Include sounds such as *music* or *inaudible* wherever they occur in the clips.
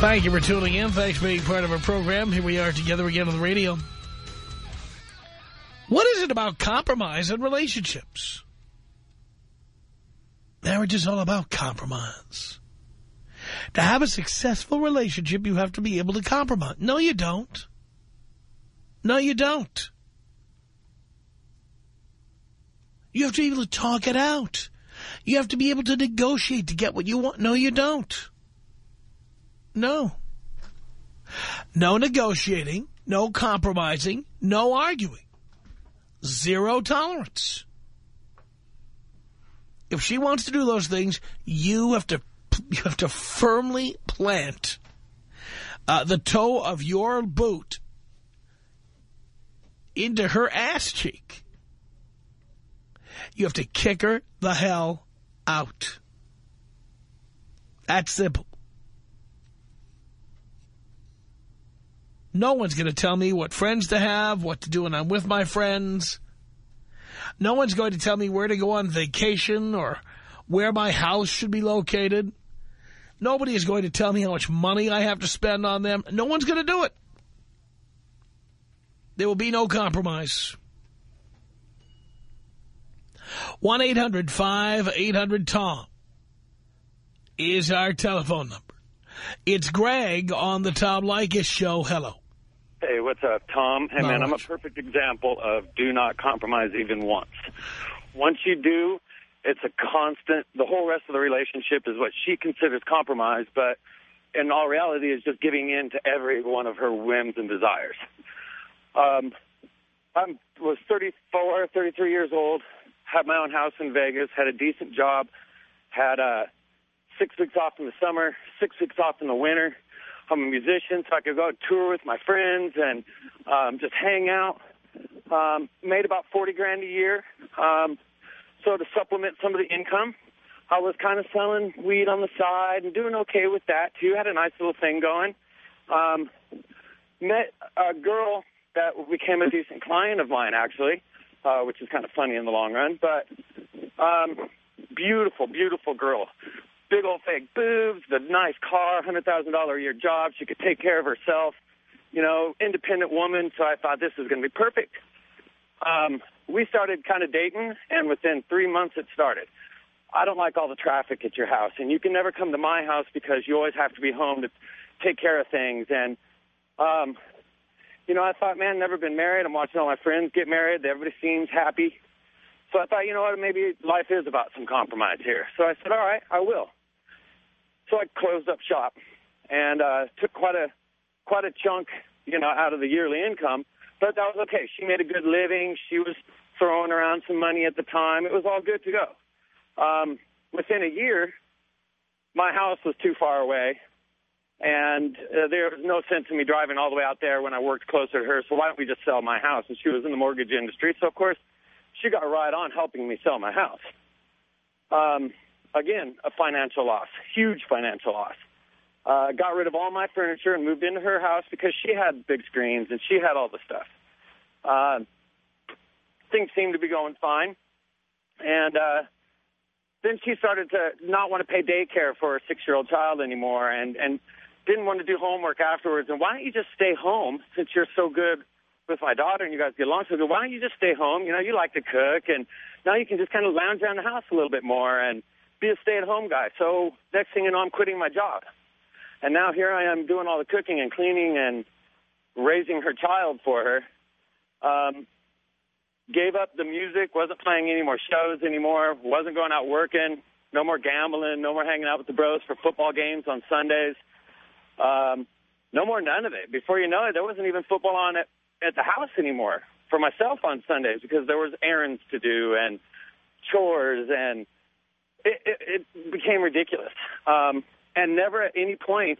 Thank you for tuning in. Thanks for being part of our program. Here we are together again on the radio. What is it about compromise in relationships? Marriage is all about compromise. To have a successful relationship, you have to be able to compromise. No, you don't. No, you don't. You have to be able to talk it out. You have to be able to negotiate to get what you want. No, you don't. No. No negotiating, no compromising, no arguing. Zero tolerance. If she wants to do those things, you have to you have to firmly plant uh, the toe of your boot into her ass cheek. You have to kick her the hell out. That's simple. No one's going to tell me what friends to have, what to do when I'm with my friends. No one's going to tell me where to go on vacation or where my house should be located. Nobody is going to tell me how much money I have to spend on them. No one's going to do it. There will be no compromise. 1-800-5800-TOM is our telephone number. It's Greg on the Tom Leykis show. Hello. Hey, what's up, Tom? Hey, Not man, I'm a perfect example of do not compromise even once. Once you do, it's a constant. The whole rest of the relationship is what she considers compromise, but in all reality is just giving in to every one of her whims and desires. Um, I was 34, 33 years old, had my own house in Vegas, had a decent job, had uh, six weeks off in the summer, six weeks off in the winter. I'm a musician, so I could go tour with my friends and um, just hang out. Um, made about 40 grand a year. Um, so to supplement some of the income, I was kind of selling weed on the side and doing okay with that too. Had a nice little thing going. Um, met a girl that became a decent client of mine actually, uh, which is kind of funny in the long run. But um, beautiful, beautiful girl. Big old fake boobs, the nice car, hundred thousand dollar a year job. She could take care of herself. You know, independent woman. So I thought this was going to be perfect. Um, we started kind of dating, and within three months it started. I don't like all the traffic at your house, and you can never come to my house because you always have to be home to take care of things. And, um, you know, I thought, man, never been married. I'm watching all my friends get married. Everybody seems happy. So I thought, you know what, maybe life is about some compromise here. So I said, all right, I will. So I closed up shop and uh, took quite a quite a chunk, you know, out of the yearly income. But that was okay. She made a good living. She was throwing around some money at the time. It was all good to go. Um, within a year, my house was too far away, and uh, there was no sense in me driving all the way out there when I worked closer to her. So why don't we just sell my house? And she was in the mortgage industry, so of course she got right on helping me sell my house. Um, again, a financial loss, huge financial loss. Uh, got rid of all my furniture and moved into her house because she had big screens and she had all the stuff. Uh, things seemed to be going fine. And uh, then she started to not want to pay daycare for her six-year-old child anymore and, and didn't want to do homework afterwards. And why don't you just stay home since you're so good with my daughter and you guys get along so good? Why don't you just stay home? You know, you like to cook and now you can just kind of lounge around the house a little bit more and be a stay-at-home guy. So next thing you know, I'm quitting my job. And now here I am doing all the cooking and cleaning and raising her child for her. Um, gave up the music, wasn't playing any more shows anymore, wasn't going out working, no more gambling, no more hanging out with the bros for football games on Sundays. Um, no more none of it. Before you know it, there wasn't even football on at, at the house anymore for myself on Sundays because there was errands to do and chores and it, it, it became ridiculous. Um, and never at any point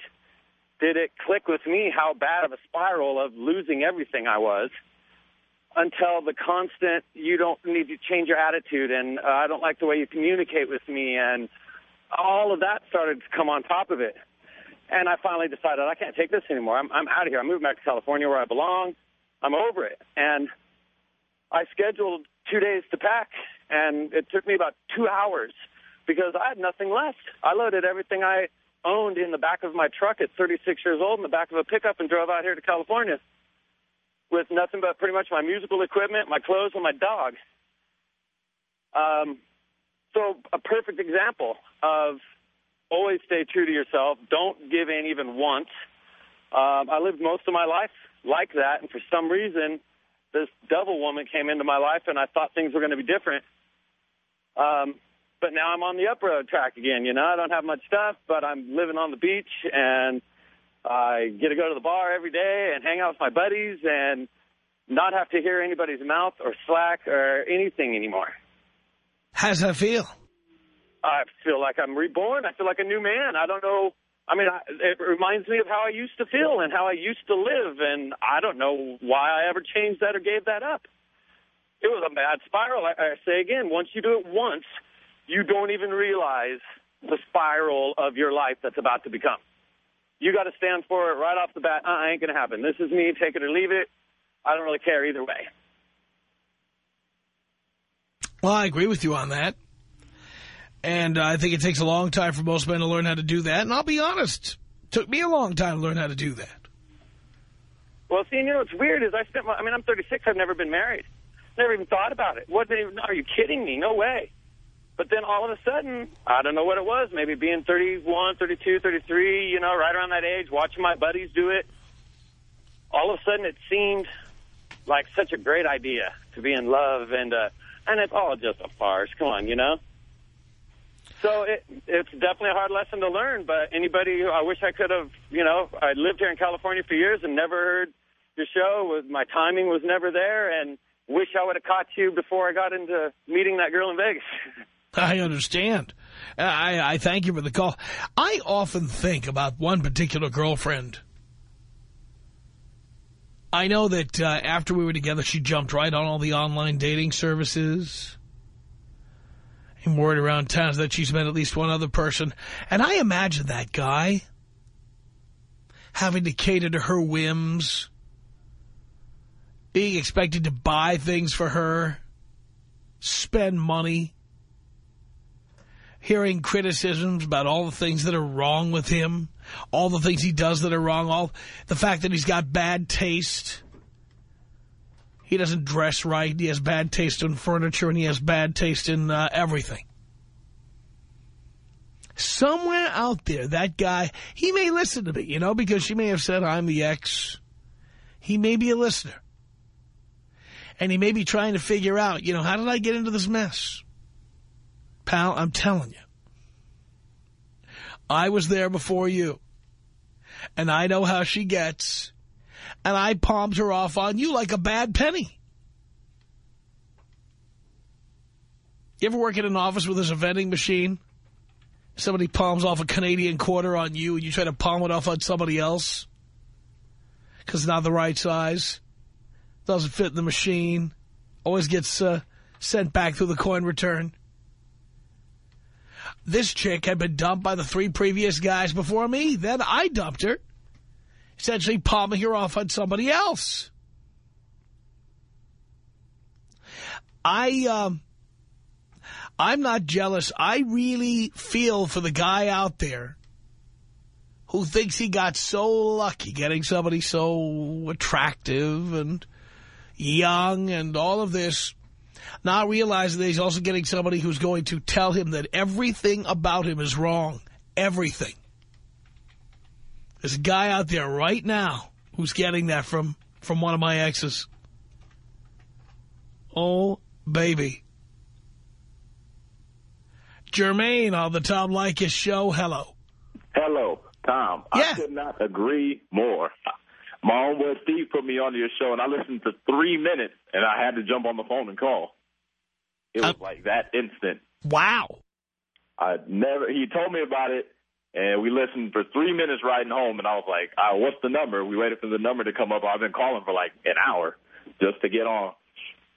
did it click with me how bad of a spiral of losing everything I was until the constant, you don't need to change your attitude and uh, I don't like the way you communicate with me and all of that started to come on top of it. And I finally decided I can't take this anymore. I'm, I'm out of here. I'm moving back to California where I belong. I'm over it. And I scheduled two days to pack, and it took me about two hours because I had nothing left. I loaded everything I owned in the back of my truck at 36 years old in the back of a pickup and drove out here to California with nothing but pretty much my musical equipment, my clothes, and my dog. Um, so a perfect example of always stay true to yourself. Don't give in even once. Um, I lived most of my life like that, and for some reason, this devil woman came into my life, and I thought things were going to be different. Um, but now I'm on the up road track again. You know, I don't have much stuff, but I'm living on the beach, and I get to go to the bar every day and hang out with my buddies, and not have to hear anybody's mouth or slack or anything anymore. How's that feel? I feel like I'm reborn. I feel like a new man. I don't know. I mean, I, it reminds me of how I used to feel and how I used to live, and I don't know why I ever changed that or gave that up. It was a bad spiral. I, I say again, once you do it once, you don't even realize the spiral of your life that's about to become. You got to stand for it right off the bat. Uh, ain't going to happen. This is me. Take it or leave it. I don't really care either way. Well, I agree with you on that. And I think it takes a long time for most men to learn how to do that. And I'll be honest, it took me a long time to learn how to do that. Well, see, you know what's weird is I spent my, I mean, I'm 36. I've never been married. Never even thought about it. What? Are you kidding me? No way. But then all of a sudden, I don't know what it was, maybe being 31, 32, 33, you know, right around that age, watching my buddies do it, all of a sudden it seemed like such a great idea to be in love, and uh, and it's all just a farce. Come on, you know? So it, it's definitely a hard lesson to learn, but anybody, I wish I could have, you know, I lived here in California for years and never heard your show. My timing was never there, and wish I would have caught you before I got into meeting that girl in Vegas. *laughs* I understand. I, I thank you for the call. I often think about one particular girlfriend. I know that uh, after we were together, she jumped right on all the online dating services and word around town that she's met at least one other person. And I imagine that guy having to cater to her whims, being expected to buy things for her, spend money, hearing criticisms about all the things that are wrong with him, all the things he does that are wrong, all the fact that he's got bad taste. He doesn't dress right. He has bad taste in furniture, and he has bad taste in uh, everything. Somewhere out there, that guy, he may listen to me, you know, because she may have said, I'm the ex. He may be a listener. And he may be trying to figure out, you know, how did I get into this mess? Pal, I'm telling you. I was there before you. And I know how she gets. And I palmed her off on you like a bad penny. You ever work in an office where there's a vending machine? Somebody palms off a Canadian quarter on you and you try to palm it off on somebody else? Because it's not the right size. Doesn't fit in the machine. Always gets uh, sent back through the coin return. This chick had been dumped by the three previous guys before me. Then I dumped her. Essentially palming her off on somebody else. I, um, I'm not jealous. I really feel for the guy out there who thinks he got so lucky getting somebody so attractive and young and all of this not realizing that he's also getting somebody who's going to tell him that everything about him is wrong. Everything. There's a guy out there right now who's getting that from, from one of my exes. Oh, baby. Jermaine on the Tom Leykis show. Hello. Hello, Tom. Yeah. I could not agree more. My own homeboy Steve put me on your show, and I listened to three minutes, and I had to jump on the phone and call. It was Uh, like that instant. Wow. I never. He told me about it, and we listened for three minutes riding home, and I was like, uh, "What's the number?" We waited for the number to come up. I've been calling for like an hour just to get on.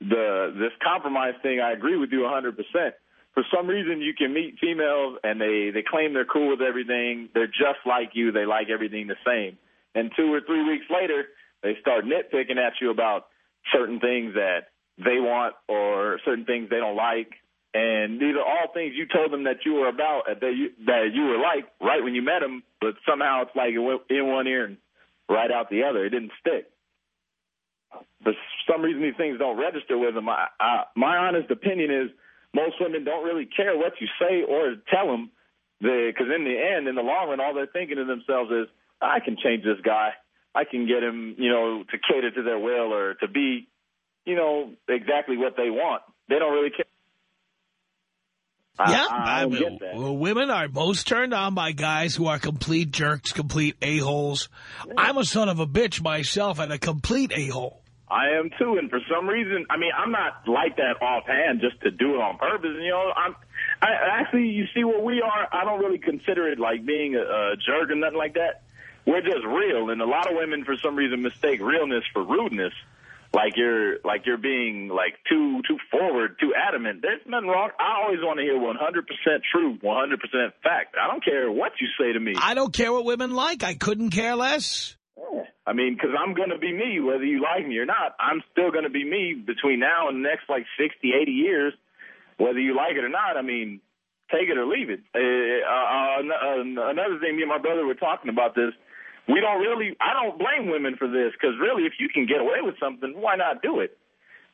The this compromise thing, I agree with you 100. percent For some reason, you can meet females and they they claim they're cool with everything. They're just like you. They like everything the same. And two or three weeks later, they start nitpicking at you about certain things that they want or certain things they don't like. And these are all things you told them that you were about, that you, that you were like right when you met them, but somehow it's like it went in one ear and right out the other. It didn't stick. For some reason, these things don't register with them. I, I, my honest opinion is most women don't really care what you say or tell them, because in the end, in the long run, all they're thinking to themselves is, I can change this guy. I can get him, you know, to cater to their will or to be, you know, exactly what they want. They don't really care. I- yeah, I, I don't I- get that. well, women are most turned on by guys who are complete jerks, complete a-holes. I'm a son of a bitch myself and a complete a-hole. I am too, and for some reason, I mean, I'm not like that offhand just to do it on purpose. You know, I'm. I actually, you see where we are. I don't really consider it like being a, a jerk or nothing like that. We're just real, and a lot of women, for some reason, mistake realness for rudeness. Like you're, like you're being like too, too forward, too adamant. There's nothing wrong. I always want to hear 100% truth, 100% fact. I don't care what you say to me. I don't care what women like. I couldn't care less. I mean, because I'm going to be me, whether you like me or not. I'm still going to be me between now and the next, like, 60, 80 years, whether you like it or not. I mean, take it or leave it. Uh, uh, uh, another thing, me and my brother were talking about this. We don't really, I don't blame women for this, because really, if you can get away with something, why not do it?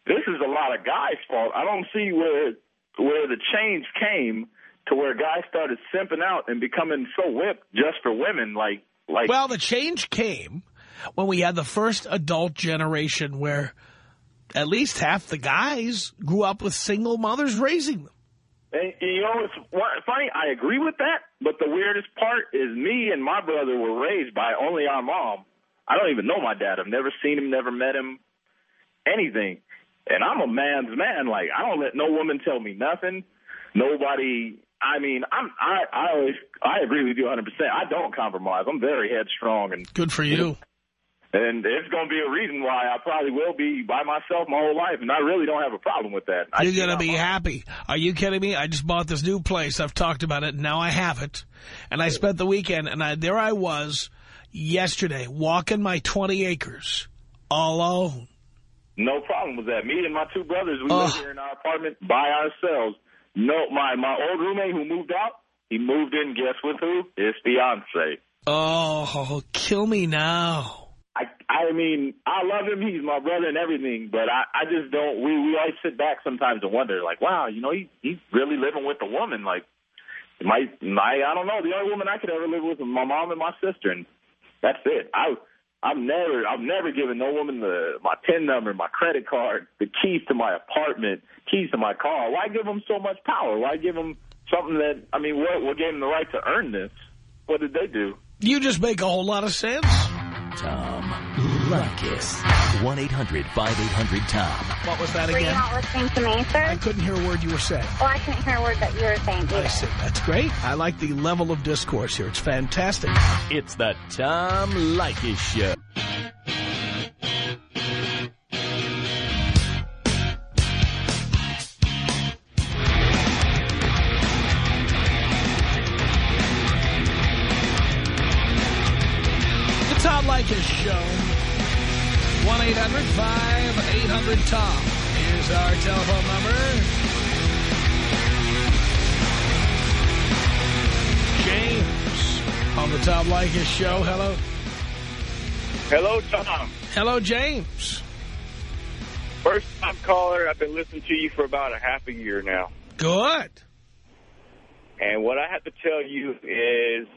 This is a lot of guys' fault. I don't see where where the change came to where guys started simping out and becoming so whipped just for women, like, like Well, the change came when we had the first adult generation where at least half the guys grew up with single mothers raising them. And, you know, it's funny. I agree with that, but the weirdest part is me and my brother were raised by only our mom. I don't even know my dad. I've never seen him, never met him, anything. And I'm a man's man. Like I don't let no woman tell me nothing. Nobody. I mean, I'm. I. I always. I agree with you 100. percent I don't compromise. I'm very headstrong, and Good for you. And it's going to be a reason why I probably will be by myself my whole life, and I really don't have a problem with that. I You're going to be mind. happy. Are you kidding me? I just bought this new place. I've talked about it. and Now I have it. And I spent the weekend, and I, there I was yesterday walking my 20 acres alone. No problem with that. Me and my two brothers, we Ugh. live here in our apartment by ourselves. No, my my old roommate who moved out, he moved in. Guess with who? His fiance. Oh, kill me now. I I mean, I love him. He's my brother and everything, but I I just don't. We we always sit back sometimes and wonder, like, wow, you know, he he's really living with a woman. Like, my my I don't know. The only woman I could ever live with is my mom and my sister, and that's it. I. I've never, I've never given no woman the my PIN number, my credit card, the keys to my apartment, keys to my car. Why give them so much power? Why give them something that, I mean, what, what gave them the right to earn this? What did they do? You just make a whole lot of sense. Tom Leykis. 1-800-5800-TOM. What was that again? Were you not listening to me, sir? I couldn't hear a word you were saying. Well, I couldn't hear a word that you were saying I see. That's great. I like the level of discourse here. It's fantastic. It's the Tom Leykis Show. 1-800-5800-TOM is our telephone number. James on the Tom Leykis Show. Hello. Hello, Tom. Hello, James. First time caller. I've been listening to you for about a half a year now. Good. And what I have to tell you is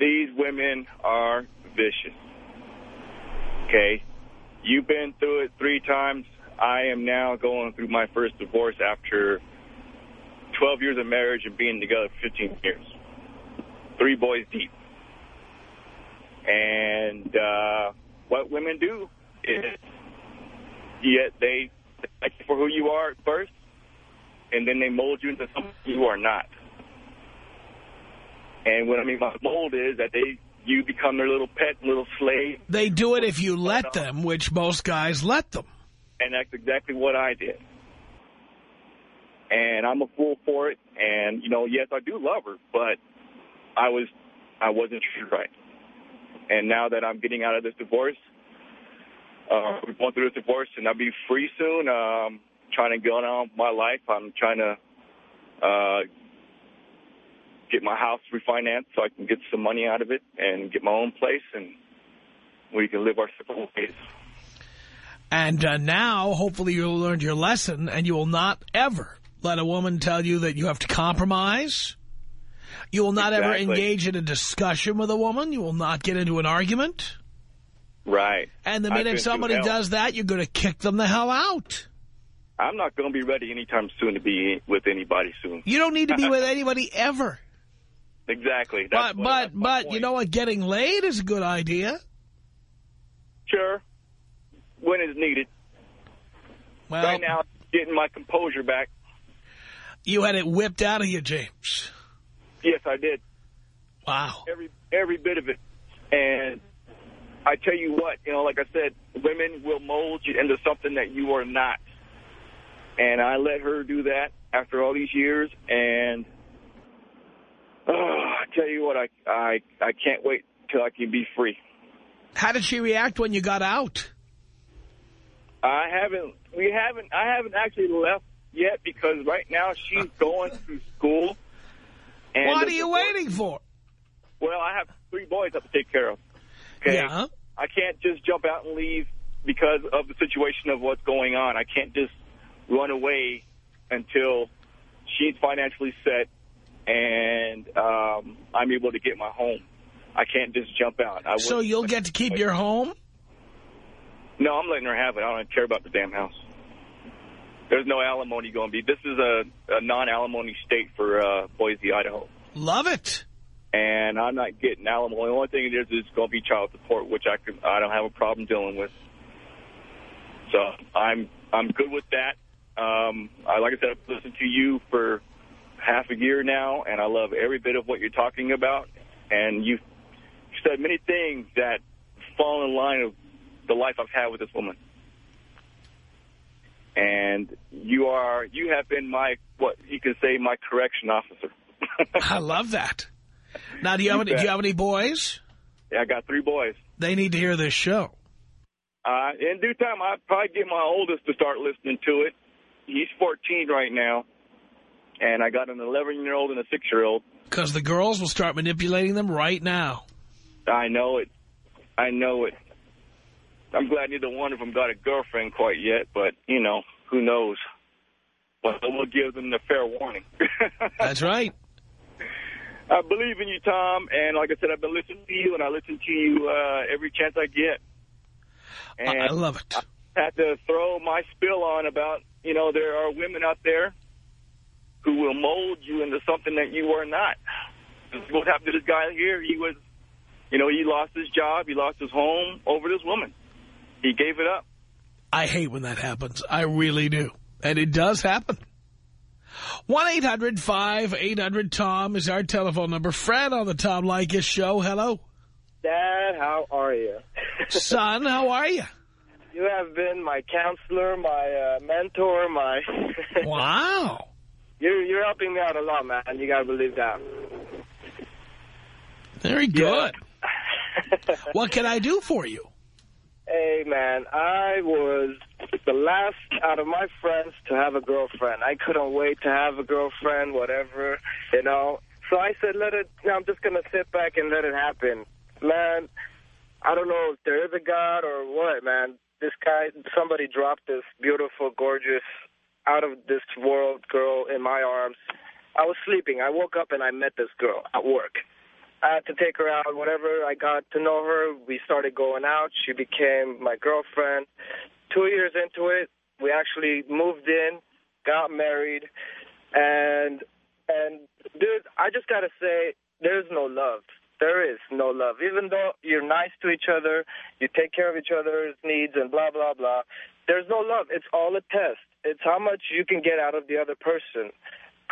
these women are vicious. Okay, you've been through it three times. I am now going through my first divorce after 12 years of marriage and being together 15 years. Three boys deep. And uh, what women do is yet they like for who you are first, and then they mold you into something you are not. And what I mean by mold is that they you become their little pet, little slave, They do it if you let them, which most guys let them. and that's exactly what I did. And I'm a fool for it. And you know, yes, I do love her, but I was I wasn't treated right. And now that I'm getting out of this divorce, uh, we're going through this divorce, and I'll be free soon. Um, trying to go on with my life. I'm trying to uh, get my house refinanced so I can get some money out of it and get my own place, and we can live our separate ways. And uh, now, hopefully, you'll learned your lesson, and you will not ever let a woman tell you that you have to compromise. You will not ever engage in a discussion with a woman. You will not get into an argument. Right. And the minute somebody does that, you're going to kick them the hell out. I'm not going to be ready anytime soon to be with anybody soon. You don't need to be with *laughs* anybody ever. Exactly. That's But but my but you know what? Getting laid is a good idea. Sure. When is needed. Well, right now, getting my composure back. you had it whipped out of you, James. Yes, I did. Wow. Every every bit of it. And I tell you what, you know, like I said, women will mold you into something that you are not. And I let her do that after all these years. And oh, I tell you what, I I I can't wait till I can be free. How did she react when you got out? I haven't. We haven't. I haven't actually left yet because right now she's *laughs* going to school. And what are you waiting for? Well, I have three boys I have to take care of. Okay. Yeah. I can't just jump out and leave because of the situation of what's going on. I can't just run away until she's financially set and um, I'm able to get my home. I can't just jump out. I So you'll get to keep your home? No, I'm letting her have it. I don't care about the damn house. There's no alimony going to be. This is a, a non-alimony state for uh, Boise, Idaho. Love it. And I'm not getting alimony. The only thing it is is going to be child support, which I could, I don't have a problem dealing with. So I'm I'm good with that. Um, I, like I said, I've listened to you for half a year now, and I love every bit of what you're talking about. And you've said many things that fall in line of the life I've had with this woman. And you are, you have been my, what you can say, my correction officer. *laughs* I love that. Now, do you, have any, do you have any boys? yeah, I got three boys. They need to hear this show. Uh, in due time, I'll probably get my oldest to start listening to it. He's 14 right now. And I got an 11-year-old and a 6-year-old. Because the girls will start manipulating them right now. I know it. I know it. I'm glad neither one of them got a girlfriend quite yet, but, you know, who knows. But we'll give them the fair warning. *laughs* That's right. I believe in you, Tom, and like I said, I've been listening to you, and I listen to you uh, every chance I get. I, And I love it. I had to throw my spill on about, you know, there are women out there who will mold you into something that you are not. What happened to this guy here. He was, you know, he lost his job, he lost his home over this woman. He gave it up. I hate when that happens. I really do. And it does happen. 1-800-5800-TOM is our telephone number. Fred on the Tom Leykis show. Hello. Dad, how are you? *laughs* Son, how are you? you have been my counselor, my uh, mentor, my... Wow. You're, you're helping me out a lot, man. You got to believe that. Very good. *laughs* What can I do for you? Hey, man, I was the last out of my friends to have a girlfriend. I couldn't wait to have a girlfriend, whatever, you know. So I said, let it, now I'm just going to sit back and let it happen. Man, I don't know if there is a God or what, man. This guy, somebody dropped this beautiful, gorgeous, out of this world girl in my arms. I was sleeping. I woke up and I met this girl at work. I had to take her out. Whatever I got to know her, we started going out. She became my girlfriend. Two years into it, we actually moved in, got married, and and dude, I just gotta say, there's no love. There is no love. Even though you're nice to each other, you take care of each other's needs and blah blah blah. There's no love. It's all a test. It's how much you can get out of the other person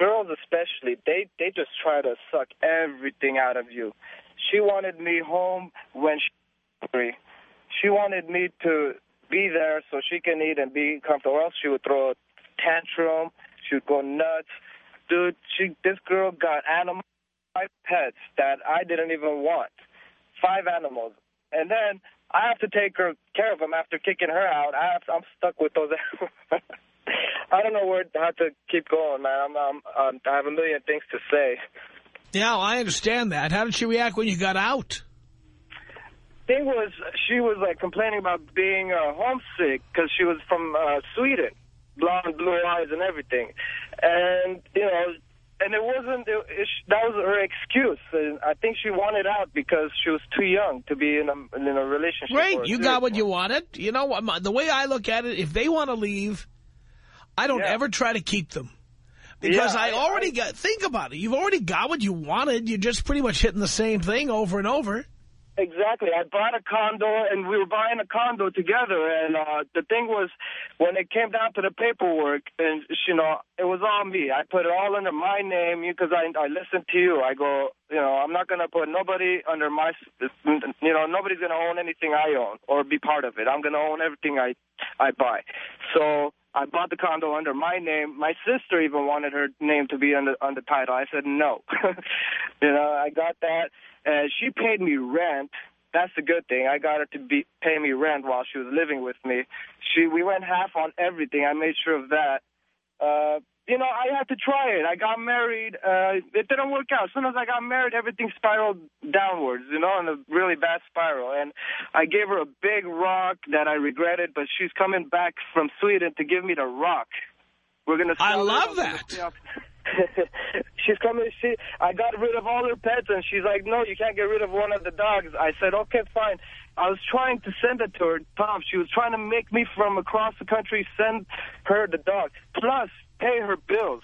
girls especially, they they just try to suck everything out of you. She wanted me home when she. She wanted me to be there so she can eat and be comfortable. Or else she would throw a tantrum. She would go nuts. Dude, she this girl got animals, five pets that I didn't even want. Five animals. And then I have to take her care of them after kicking her out. I have, I'm stuck with those *laughs* animals. *laughs* I don't know where how to keep going, man. I'm, I'm, um, I have a million things to say. Yeah, I understand that. How did she react when you got out? Thing was, she was like complaining about being uh, homesick because she was from uh, Sweden, blonde, blue eyes, and everything. And you know, and it wasn't. It, it, that was her excuse. And I think she wanted out because she was too young to be in a in a relationship. Great, you got what you wanted. You know, the way I look at it, if they want to leave I don't Yeah. ever try to keep them. Because Yeah, I already I- got, think about it, you've already got what you wanted. You're just pretty much hitting the same thing over and over. Exactly. I bought a condo, and we were buying a condo together. And uh, the thing was, when it came down to the paperwork, and you know, it was all me. I put it all under my name because I I listened to you. I go, you know, I'm not gonna put nobody under my, you know, nobody's gonna own anything I own or be part of it. I'm gonna own everything I I buy. So. I bought the condo under my name. My sister even wanted her name to be on the on the title. I said no. *laughs* you know, I got that. And she paid me rent. That's the good thing. I got her to be pay me rent while she was living with me. She we went half on everything. I made sure of that. Uh, you know, I had to try it. I got married. Uh, it didn't work out. As soon as I got married, everything spiraled downwards, you know, in a really bad spiral. And I gave her a big rock that I regretted, but she's coming back from Sweden to give me the rock. We're gonna. I love that. *laughs* she's coming. She, I got rid of all her pets, and she's like, "No, you can't get rid of one of the dogs." I said, "Okay, fine." I was trying to send it to her, Tom. She was trying to make me from across the country send her the dog, plus pay her bills.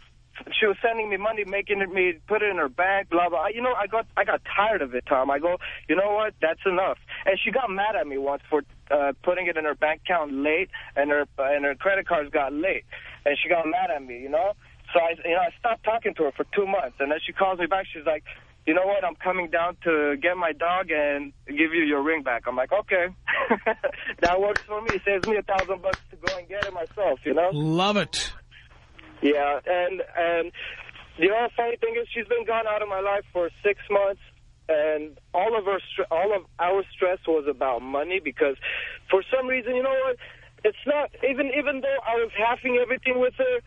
She was sending me money, making me put it in her bank, blah blah. You know, I got I got tired of it, Tom. I go, you know what? That's enough. And she got mad at me once for uh, putting it in her bank account late, and her and her credit cards got late, and she got mad at me. You know, so I you know I stopped talking to her for two months, and then she calls me back. She's like, you know what? I'm coming down to get my dog and give you your ring back. I'm like, okay, *laughs* that works for me. It Saves me a thousand bucks to go and get it myself. You know. Love it. Yeah, and and the other funny thing is she's been gone out of my life for six months, and all of her all of our stress was about money because for some reason, you know what? It's not even even though I was halving everything with her,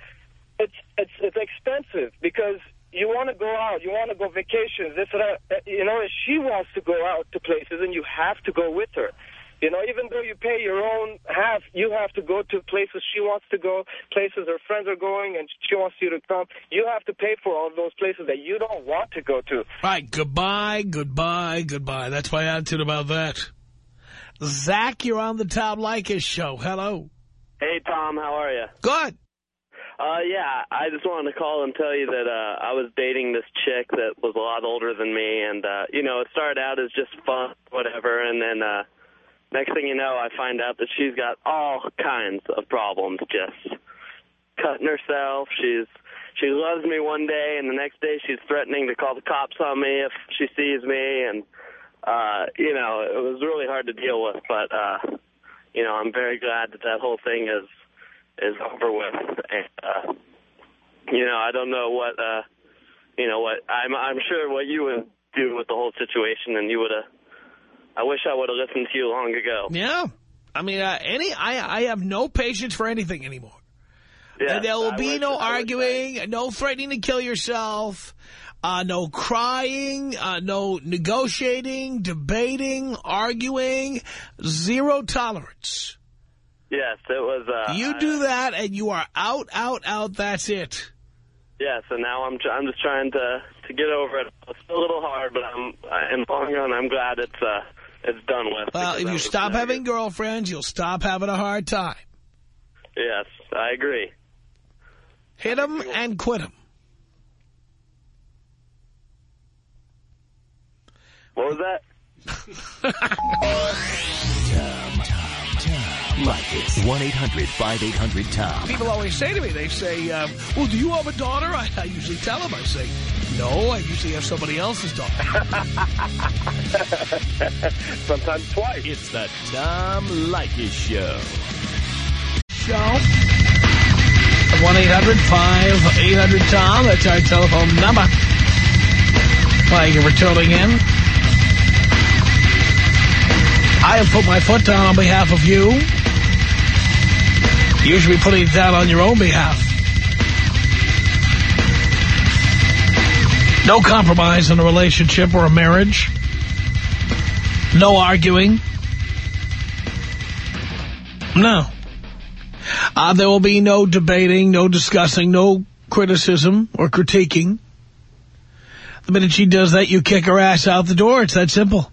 it's it's it's expensive because you want to go out, you want to go vacations, this and that. Uh, you know, she wants to go out to places, and you have to go with her. You know, even though you pay your own half, you have to go to places she wants to go, places her friends are going, and she wants you to come. You have to pay for all those places that you don't want to go to. Right, goodbye, goodbye, goodbye. That's my attitude about that. Zach, you're on the Tom Leykis show. Hello. Hey, Tom, how are you? Good. Uh, yeah, I just wanted to call and tell you that uh, I was dating this chick that was a lot older than me, and, uh, you know, it started out as just fun, whatever, and then uh, next thing you know, I find out that she's got all kinds of problems, just cutting herself. She's She loves me one day, and the next day she's threatening to call the cops on me if she sees me, and, uh, you know, it was really hard to deal with, but, uh, you know, I'm very glad that that whole thing is is over with. And, uh, you know, I don't know what, uh, you know, what I'm. I'm sure what you would do with the whole situation, and you would have. I wish I would have listened to you long ago. Yeah. I mean, uh, any I I have no patience for anything anymore. Yeah, And there will I be wish- no arguing, no threatening to kill yourself, uh, no crying, uh, no negotiating, debating, arguing, zero tolerance. Yes, it was. Uh, you do that and you are out, out, out, that's it. Yeah, so now I'm. I'm just trying to to get over it. It's a little hard, but I'm. In the long run, I'm glad it's uh, it's done with. Well, if you stop having girlfriends, you'll stop having a hard time. Yes, I agree. Hit them and quit them. What was that? *laughs* Leykis. 1-800-5800-TOM. People always say to me, they say, um, well, do you have a daughter? *laughs* I, I usually tell them, I say, no, I usually have somebody else's daughter. *laughs* Sometimes twice. It's the Tom Leykis Show. Show. 1-800-5800-TOM. That's our telephone number. Thank you for tuning in. I have put my foot down on behalf of you. You should be putting it down on your own behalf. No compromise in a relationship or a marriage. No arguing. No. Uh, there will be no debating, no discussing, no criticism or critiquing. The minute she does that, you kick her ass out the door. It's that simple.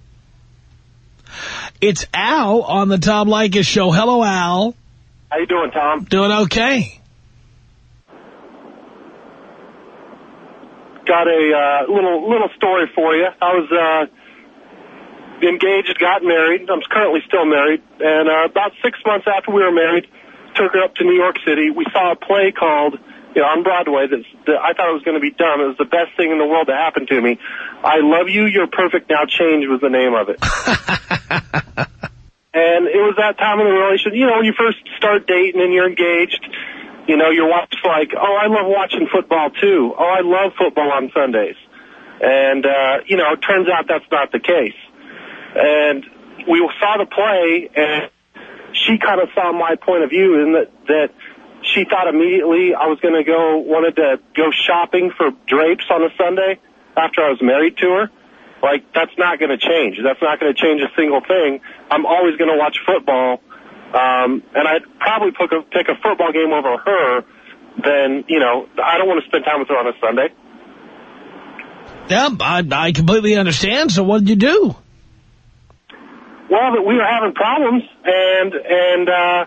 It's Al on the Tom Leykis show. Hello, Al. How you doing, Tom? Doing okay. Got a uh, little little story for you. I was uh, engaged, got married. I'm currently still married, and uh, about six months after we were married, took her up to New York City. We saw a play called, you know, on Broadway. That's, that I thought it was going to be dumb. It was the best thing in the world to happen to me. I love you. You're perfect. Now change was the name of it. *laughs* And it was that time in the relationship, you know, when you first start dating and you're engaged, you know, your wife's like, oh, I love watching football too. Oh, I love football on Sundays. And, uh, you know, it turns out that's not the case. And we saw the play and she kind of saw my point of view in that, that she thought immediately I was going to go, wanted to go shopping for drapes on a Sunday after I was married to her. Like, that's not going to change. That's not going to change a single thing. I'm always going to watch football. Um, and I'd probably pick a, pick a football game over her than, you know, I don't want to spend time with her on a Sunday. Yeah, I, I completely understand. So what did you do? Well, we were having problems and, and, uh,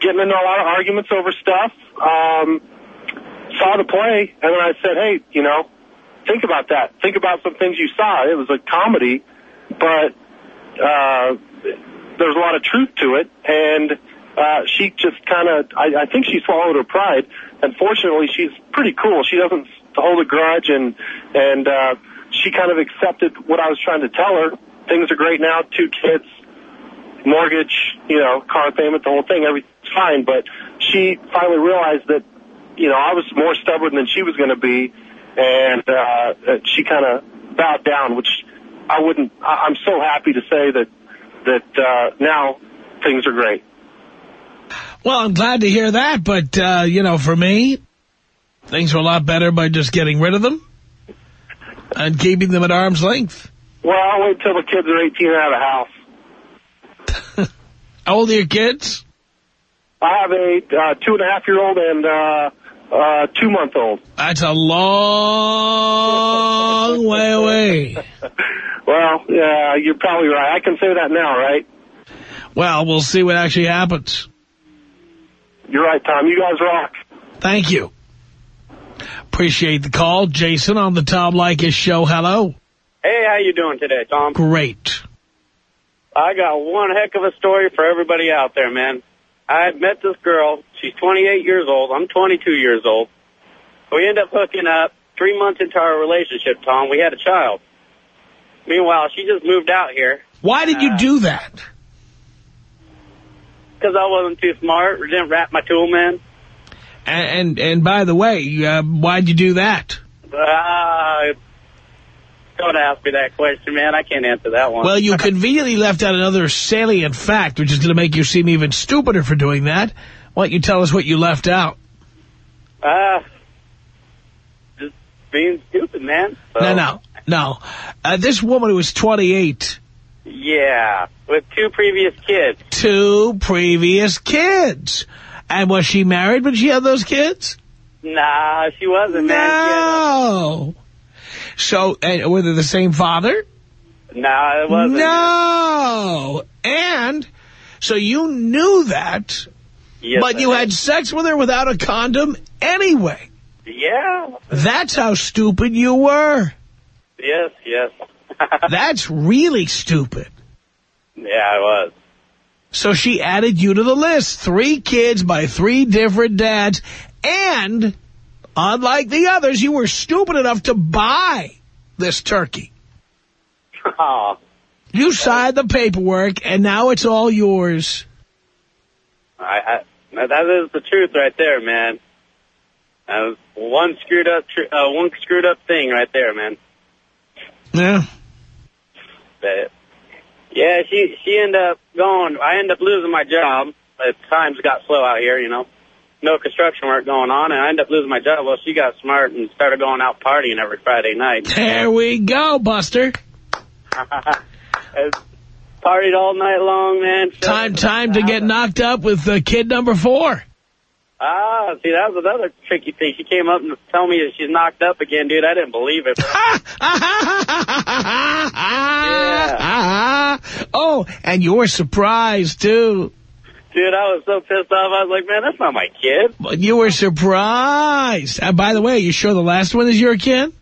getting into a lot of arguments over stuff. Um, saw the play and then I said, hey, you know, think about that. Think about some things you saw. It was a comedy, but, uh, there's a lot of truth to it. And, uh, she just kind of, I, I think she swallowed her pride. Unfortunately, she's pretty cool. She doesn't hold a grudge and, and, uh, she kind of accepted what I was trying to tell her. Things are great now, two kids, mortgage, you know, car payment, the whole thing, everything's fine. But she finally realized that, you know, I was more stubborn than she was going to be, and uh, she kind of bowed down, which I wouldn't. I- I'm so happy to say that that uh, now things are great. Well, I'm glad to hear that, but, uh, you know, for me, things are a lot better by just getting rid of them and keeping them at arm's length. Well, I'll wait till the kids are 18 and out of the house. *laughs* How old are your kids? I have a uh, two and a half year old and uh, uh, two month old. That's a long way away. *laughs* Well, yeah, you're probably right. I can say that now, right? Well, we'll see what actually happens. You're right, Tom. You guys rock. Thank you. Appreciate the call. Jason on the Tom Leykis show. Hello. Hey, how you doing today, Tom? Great. I got one heck of a story for everybody out there, man. I met this girl. She's 28 years old. I'm 22 years old. We end up hooking up. Three months into our relationship, Tom, we had a child. Meanwhile, she just moved out here Why did you do that? because I wasn't too smart didn't wrap my tool man. And and, and by the way, uh, why'd you do that? Uh, don't ask me that question, man. I can't answer that one. Well, you *laughs* conveniently left out another salient fact, which is going to make you seem even stupider for doing that. Why don't you tell us what you left out? Uh, just being stupid, man. So, No, no, no. Uh, this woman who was 28, Yeah, with two previous kids. two previous kids. And was she married when she had those kids? Nah, she wasn't, man. She No. So, and were they the same father? No, Nah, it wasn't. No. And so you knew that, Yes, but I you did. had sex with her without a condom anyway. Yeah. That's how stupid you were. Yes, yes. *laughs* That's really stupid. yeah, I was. So she added you to the list. Three kids by three different dads. And, unlike the others, you were stupid enough to buy this turkey. *laughs* Oh, You signed the paperwork, and now it's all yours. I, I, now that is the truth right there, man. That was one screwed up, tr- uh, one screwed up thing right there, man. Yeah. But yeah, she she ended up going. I ended up losing my job. At times got slow out here, you know. No construction work going on, and I ended up losing my job. Well, she got smart and started going out partying every Friday night. There we go, Buster. *laughs* Partied all night long, man. Time time to get knocked up with uh, kid number four. Ah, see, that was another tricky thing. She came up and told me that she's knocked up again, dude. I didn't believe it. *laughs* yeah. Oh, and you were surprised, too. Dude, I was so pissed off. I was like, man, that's not my kid. But You were surprised. And by the way, you sure the last one is your kid?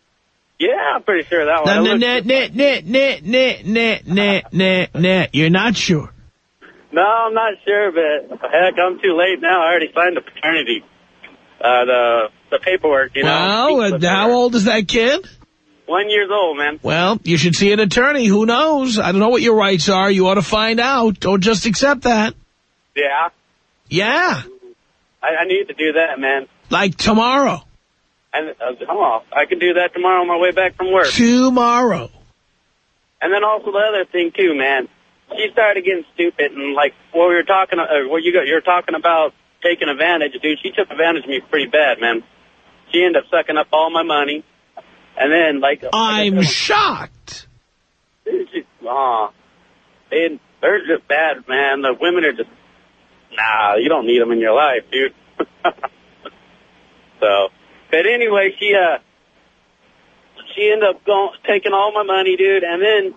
Yeah, I'm pretty sure that one. No, no, no, no, no, no, no, no, no, no. You're not sure. No, I'm not sure, but heck, I'm too late now. I already signed the paternity, uh, the the paperwork. You know, Well, how old is that kid? one years old, man. Well, you should see an attorney. Who knows? I don't know what your rights are. You ought to find out. Don't just accept that. Yeah, Yeah, I, I need to do that, man. like tomorrow. And uh, oh, I can do that tomorrow on my way back from work. Tomorrow. And then also the other thing too, man. She started getting stupid and like what we were talking, uh, what you got, you're talking about taking advantage, dude. She took advantage of me pretty bad, man. She ended up sucking up all my money, and then like I'm shocked. Dude, she, aw, they, they're just bad, man. The women are just, nah, you don't need them in your life, dude. *laughs* so, but anyway, she, uh, she ended up going, taking all my money, dude, and then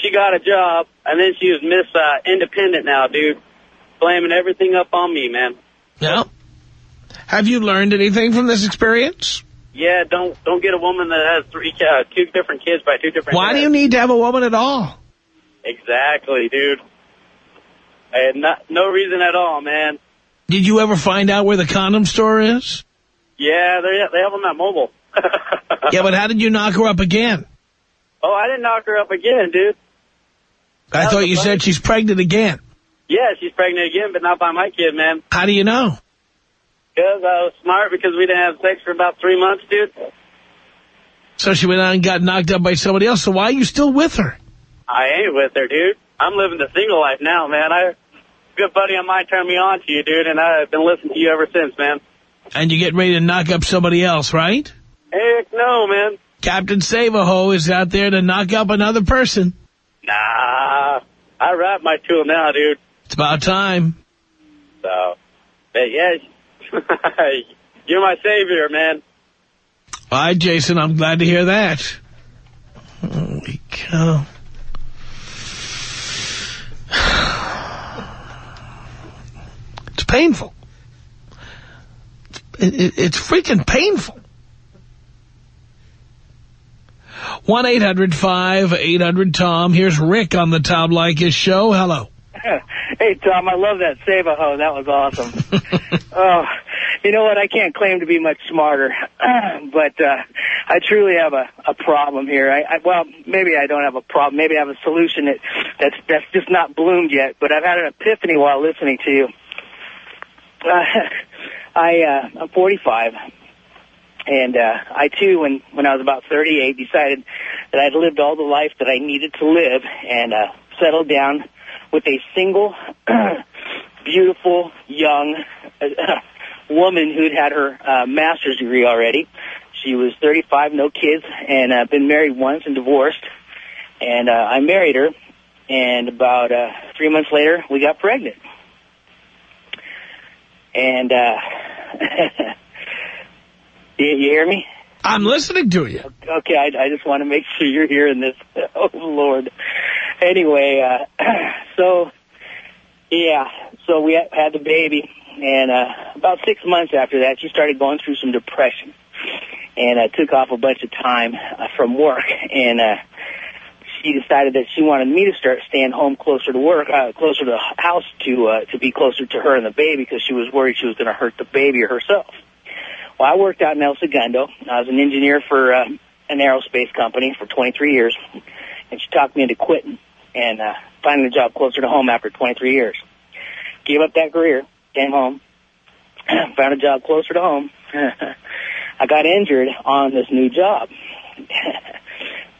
she got a job, and then she was Miss, uh, Independent now, dude. Blaming everything up on me, man. Yeah. Have you learned anything from this experience? Yeah, don't, don't get a woman that has three, uh, two different kids by two different Why do you need to have a woman at all? Exactly, dude. I had not, no reason at all, man. Did you ever find out where the condom store is? Yeah, they they have them at Mobil. Yeah, but how did you knock her up again? oh, I didn't knock her up again, dude. I thought you said she's pregnant again. Yeah, she's pregnant again, but not by my kid, man. How do you know? Because I was smart because we didn't have sex for about three months, dude. So she went out and got knocked up by somebody else. So why are you still with her? I ain't with her, dude. I'm living the single life now, man. I good buddy of mine turned me on to you, dude, and I've been listening to you ever since, man. And you're getting ready to knock up somebody else, right? Heck no, man. Captain Save-A-Ho is out there to knock up another person. Nah, I wrap my tool now, dude. It's about time. So, but yeah, *laughs* you're my savior, man. All right, Jason, I'm glad to hear that. Holy cow. *sighs* It's painful. It, it, it's freaking painful. 1-800-5800-TOM. Here's Rick on the Tom Leykis show. Hello. *laughs* Hey, Tom, I love that Save-A-Ho. That was awesome. *laughs* oh, you know what? I can't claim to be much smarter, *clears throat* but uh, I truly have a, a problem here. I, I Well, maybe I don't have a problem. Maybe I have a solution that, that's, that's just not bloomed yet, but I've had an epiphany while listening to you. Uh, *laughs* I, uh, I'm 45. And uh, I, too, when, when I was about 38, decided that I'd lived all the life that I needed to live and uh, settled down with a single, *clears throat* beautiful, young uh, *clears throat* woman who'd had her uh, master's degree already. She was 35, no kids, and uh, been married once and divorced. And uh, I married her, and about uh, three months later, we got pregnant. And uh, *laughs* you, you hear me? I'm listening to you. Okay, I, I just want to make sure you're hearing this. *laughs* Oh, Lord. anyway, uh, *clears throat* so yeah, so we had, the baby, and uh, about six months after that, she started going through some depression, and I uh, took off a bunch of time uh, from work, and uh, she decided that she wanted me to start staying home closer to work, uh, closer to the house to uh, to be closer to her and the baby because she was worried she was going to hurt the baby or herself. Well, I worked out in El Segundo. I was an engineer for uh, an aerospace company for 23 years, and she talked me into quitting and uh, finding a job closer to home after 23 years. Gave up that career, came home, *clears throat* found a job closer to home. *laughs* I got injured on this new job. *laughs*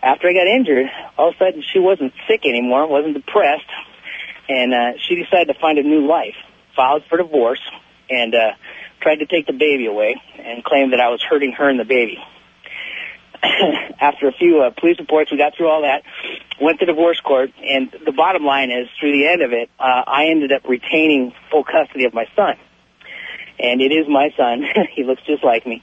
After I got injured, all of a sudden she wasn't sick anymore, wasn't depressed, and uh, she decided to find a new life. Filed for divorce and uh, tried to take the baby away and claimed that I was hurting her and the baby. *clears throat* After a few uh, police reports, we got through all that, went to divorce court, and the bottom line is, through the end of it, uh, I ended up retaining full custody of my son. And it is my son. *laughs* he looks just like me.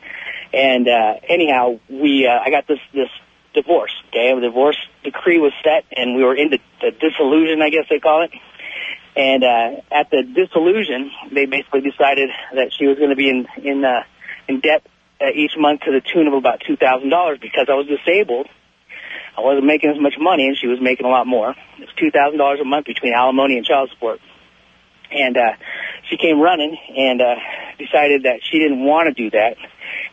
And uh, anyhow, we uh, I got this this divorce. Okay, the divorce decree was set, and we were in the, the dissolution, I guess they call it. And uh, at the dissolution, they basically decided that she was going to be in in uh, in debt uh, each month to the tune of about two thousand dollars because I was disabled. I wasn't making as much money, and she was making a lot more. It was two thousand dollars a month between alimony and child support. And uh, she came running and uh, decided that she didn't want to do that.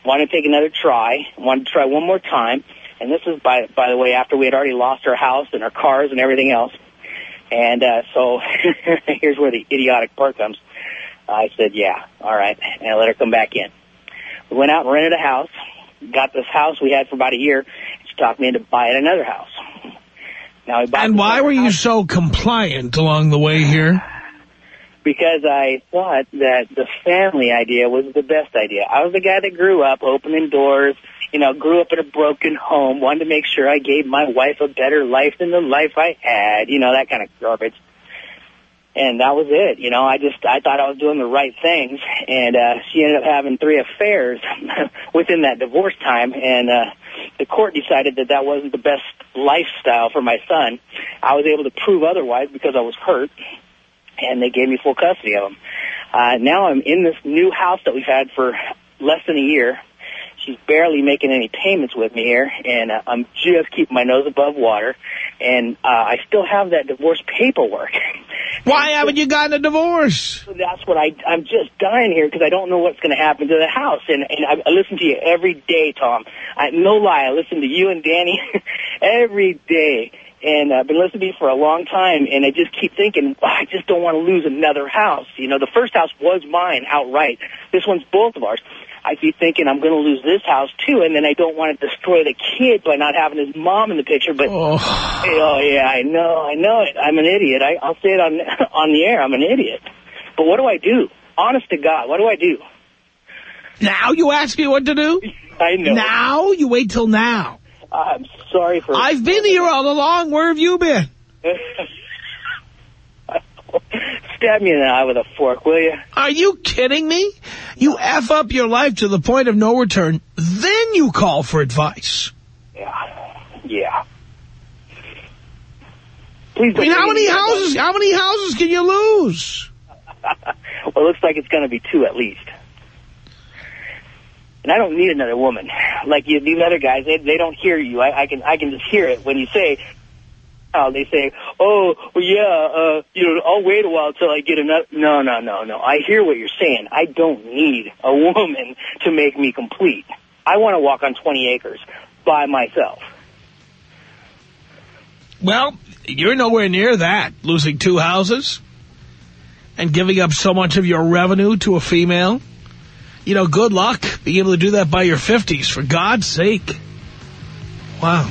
Wanted to take another try. Wanted to try one more time. And this is, by by the way, after we had already lost our house and our cars and everything else. And uh, so *laughs* here's where the idiotic part comes. I said, yeah, all right, and I let her come back in. We went out and rented a house, got this house we had for about a year. She talked me into buying another house. Now we bought And why were you so compliant along the way here? Because I thought that the family idea was the best idea. I was the guy that grew up opening doors, you know, grew up in a broken home, wanted to make sure I gave my wife a better life than the life I had, you know, that kind of garbage. And that was it, you know, I just, I thought I was doing the right things, and, uh, she ended up having three affairs *laughs* within that divorce time, and, uh, the court decided that that wasn't the best lifestyle for my son. I was able to prove otherwise because I was hurt, and they gave me full custody of him. Uh, now I'm in this new house that we've had for less than a year, she's barely making any payments with me here, and uh, I'm just keeping my nose above water. And uh, I still have that divorce paperwork. *laughs* Why haven't you gotten a divorce? That's what I, I'm just dying here because I don't know what's going to happen to the house. And, and I, I listen to you every day, Tom. I, no lie, I listen to you and Danny *laughs* every day. And I've been listening to you for a long time, and I just keep thinking, oh, I just don't want to lose another house. You know, the first house was mine outright. This one's both of ours. I keep thinking I'm going to lose this house too, and then I don't want to destroy the kid by not having his mom in the picture. But oh, oh yeah, I know, I know it. I'm an idiot. I, I'll say it on *laughs* on the air. I'm an idiot. But what do I do? Honest to God, what do I do? Now you ask me what to do? I know. Now you wait till now. I'm sorry for. I've been here all along. Where have you been? *laughs* Stab me in the eye with a fork, will you? Are you kidding me? You F up your life to the point of no return, then you call for advice. Yeah. Yeah. Please I mean, how many houses, how many houses can you lose? *laughs* well, it looks like it's going to be two at least. And I don't need another woman. Like you, these other guys, they, they don't hear you. I, I can I can just hear it when you say, now they say, oh, well, yeah, uh, you know, I'll wait a while till I get enough. No, no, no, no. I hear what you're saying. I don't need a *laughs* woman to make me complete. I want to walk on 20 acres by myself. Well, you're nowhere near that, losing two houses and giving up so much of your revenue to a female. You know, good luck being able to do that by your 50s, for God's sake. Wow.